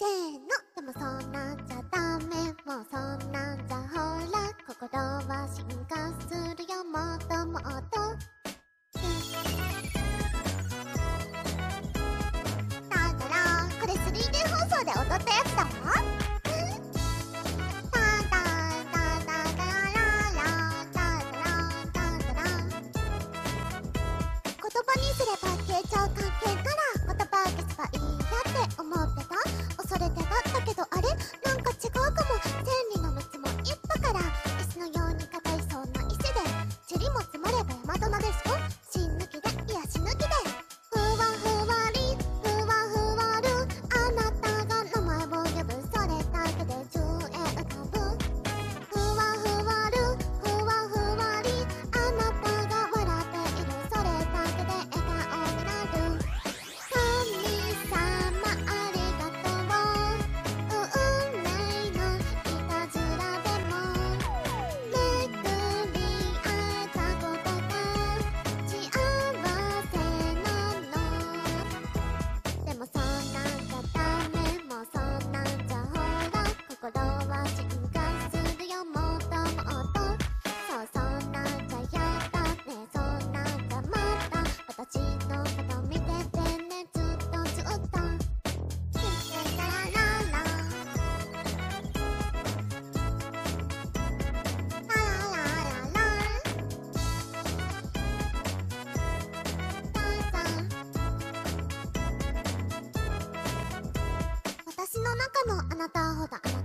せーの。でもそんなんじゃダメ。もうそんなんじゃほら。心は進化するよ。もっともっと。だから。これ 3D 放送で踊ったやつだろ言葉にすればもあなたほど。あなた